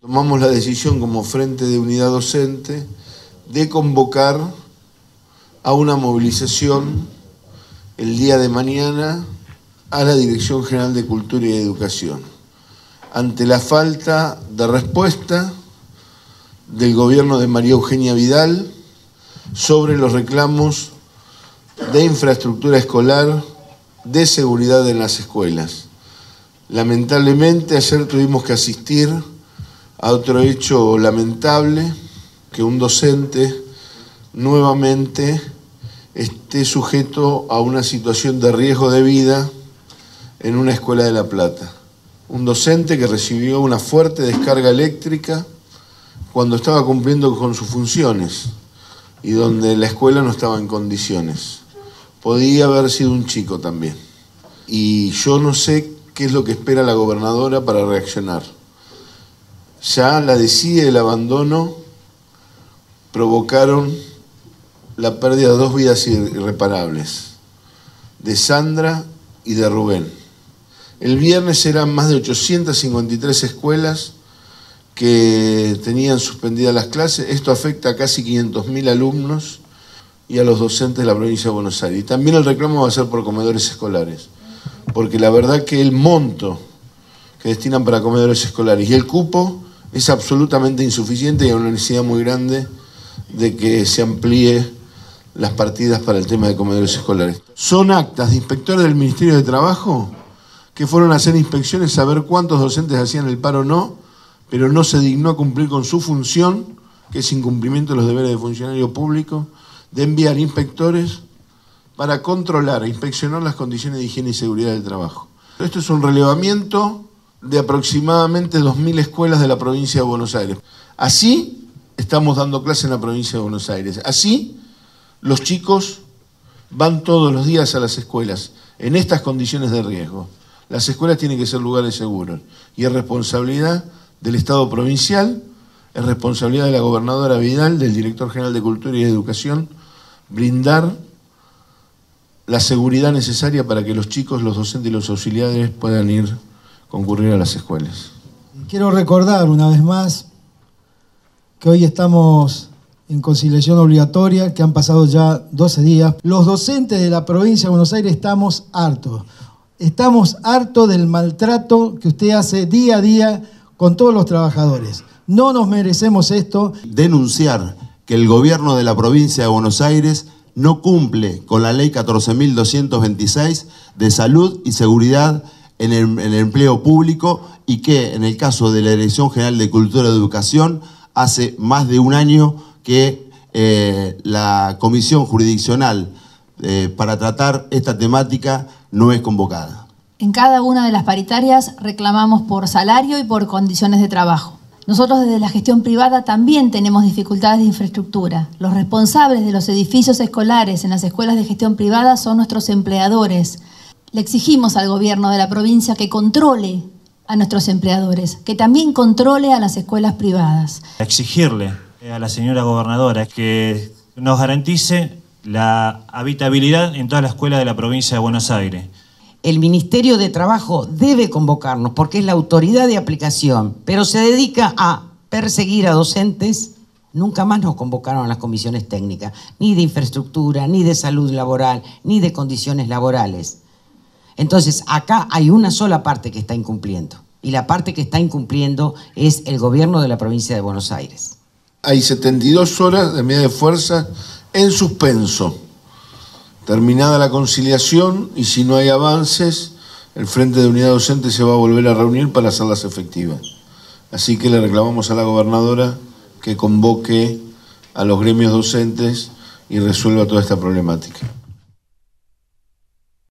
Tomamos la decisión como Frente de Unidad Docente de convocar a una movilización el día de mañana a la Dirección General de Cultura y Educación ante la falta de respuesta del gobierno de María Eugenia Vidal sobre los reclamos de infraestructura escolar, de seguridad en las escuelas. Lamentablemente ayer tuvimos que asistir a otro hecho lamentable, que un docente nuevamente esté sujeto a una situación de riesgo de vida en una escuela de La Plata. Un docente que recibió una fuerte descarga eléctrica cuando estaba cumpliendo con sus funciones y donde la escuela no estaba en condiciones. Podía haber sido un chico también. Y yo no sé qué es lo que espera la gobernadora para reaccionar ya la decía y el abandono provocaron la pérdida de dos vidas irreparables, de Sandra y de Rubén. El viernes eran más de 853 escuelas que tenían suspendidas las clases. Esto afecta a casi 500.000 alumnos y a los docentes de la provincia de Buenos Aires. Y también el reclamo va a ser por comedores escolares, porque la verdad que el monto que destinan para comedores escolares y el cupo es absolutamente insuficiente y hay una necesidad muy grande de que se amplíe las partidas para el tema de comedores escolares. Son actas de inspectores del Ministerio de Trabajo que fueron a hacer inspecciones a ver cuántos docentes hacían el paro o no, pero no se dignó a cumplir con su función, que es incumplimiento de los deberes de funcionario público, de enviar inspectores para controlar e inspeccionar las condiciones de higiene y seguridad del trabajo. Esto es un relevamiento de aproximadamente 2.000 escuelas de la provincia de Buenos Aires. Así estamos dando clase en la provincia de Buenos Aires. Así los chicos van todos los días a las escuelas en estas condiciones de riesgo. Las escuelas tienen que ser lugares seguros y es responsabilidad del Estado provincial, es responsabilidad de la gobernadora Vidal, del director general de Cultura y Educación, brindar la seguridad necesaria para que los chicos, los docentes y los auxiliares puedan ir concurrir a las escuelas. Quiero recordar una vez más que hoy estamos en conciliación obligatoria, que han pasado ya 12 días. Los docentes de la provincia de Buenos Aires estamos hartos. Estamos hartos del maltrato que usted hace día a día con todos los trabajadores. No nos merecemos esto. Denunciar que el gobierno de la provincia de Buenos Aires no cumple con la ley 14.226 de salud y seguridad en el, empleo público y que en el caso de la Dirección General de Cultura y Educación hace más de un año que eh, la comisión jurisdiccional eh, para tratar esta temática no es convocada. En cada una de las paritarias reclamamos por salario y por condiciones de trabajo. Nosotros desde la gestión privada también tenemos dificultades de infraestructura. Los responsables de los edificios escolares en las escuelas de gestión privada son nuestros empleadores, le exigimos al gobierno de la provincia que controle a nuestros empleadores, que también controle a las escuelas privadas. Exigirle a la señora gobernadora que nos garantice la habitabilidad en todas las escuelas de la provincia de Buenos Aires. El Ministerio de Trabajo debe convocarnos porque es la autoridad de aplicación, pero se dedica a perseguir a docentes. Nunca más nos convocaron a las comisiones técnicas, ni de infraestructura, ni de salud laboral, ni de condiciones laborales. Entonces, acá hay una sola parte que está incumpliendo. Y la parte que está incumpliendo es el gobierno de la provincia de Buenos Aires. Hay 72 horas de medida de fuerza en suspenso. Terminada la conciliación y si no hay avances, el Frente de Unidad Docente se va a volver a reunir para hacerlas efectivas. Así que le reclamamos a la gobernadora que convoque a los gremios docentes y resuelva toda esta problemática.